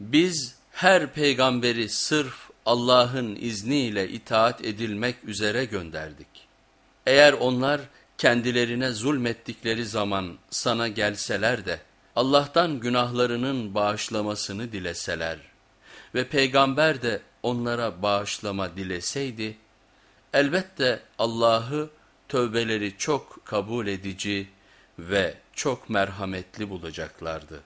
Biz her peygamberi sırf Allah'ın izniyle itaat edilmek üzere gönderdik. Eğer onlar kendilerine zulmettikleri zaman sana gelseler de Allah'tan günahlarının bağışlamasını dileseler ve peygamber de onlara bağışlama dileseydi, elbette Allah'ı tövbeleri çok kabul edici ve çok merhametli bulacaklardı.